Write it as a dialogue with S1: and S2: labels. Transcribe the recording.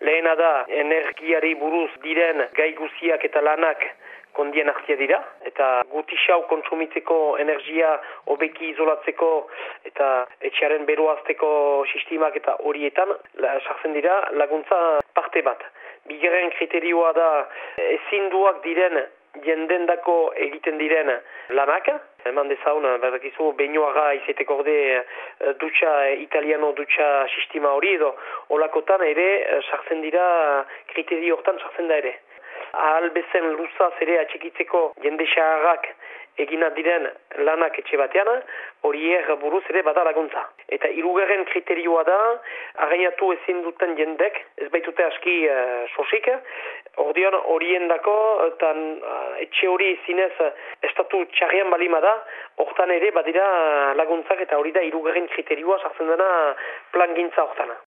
S1: Lehena da energiari buruz diren gai guziak eta lanak kondien hartzia dira, eta gutixau kontsumitzeko energia hobeki izolatzeko eta etxearen beroazteko sistemak eta horietan sartzen dira laguntza parte bat. Bigarren kriterioa da ezinduak diren jendendako egiten diren lanak, eman dezaun, badakizu, beinoaga izeteko orde dutxa, italiano dutxa sistema hori edo olakotan ere sartzen dira kriterio hortan sartzen da ere ahal bezen luzaz ere atxikitzeko jende xaharrak egina diren lanak etxe batean, horiek buruz ere bada laguntza. Eta irugarren kriterioa da, agaiatu ezin duten jendek, ez baitute aski uh, sosik, ordean horien dako, eta uh, etxe hori zinez estatu txarrian balima da, hortan ere badira laguntzak eta hori da irugarren kriterioa sartzen dena plan gintza hortana.